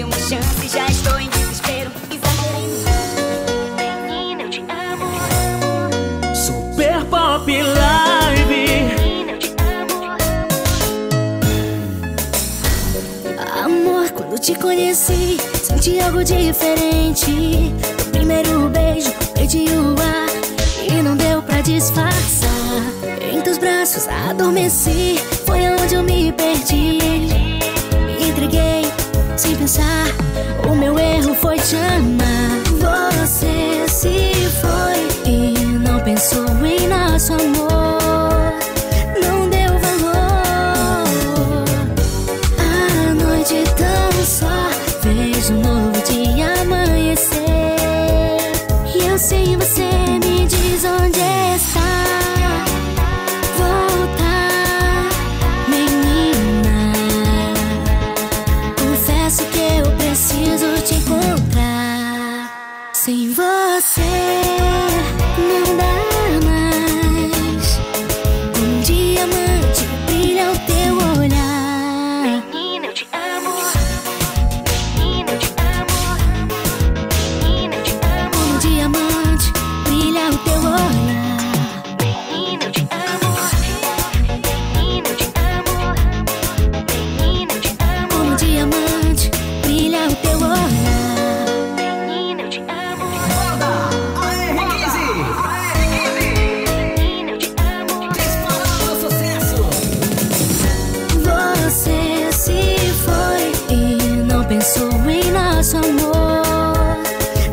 dei uma chance, já estou em desespero. Exagerei. Menina, eu te amo. Super Pop Live. Menina, eu te amo. Amor, quando te conheci, senti algo diferente. No primeiro beijo, perdi o ar e não deu pra disfarçar. Em teus braços adormeci, foi onde eu me perdi. O meu erro foi te amar. Você se foi e não pensou em nosso amor. Não deu valor. A noite tão só vejo um novo See.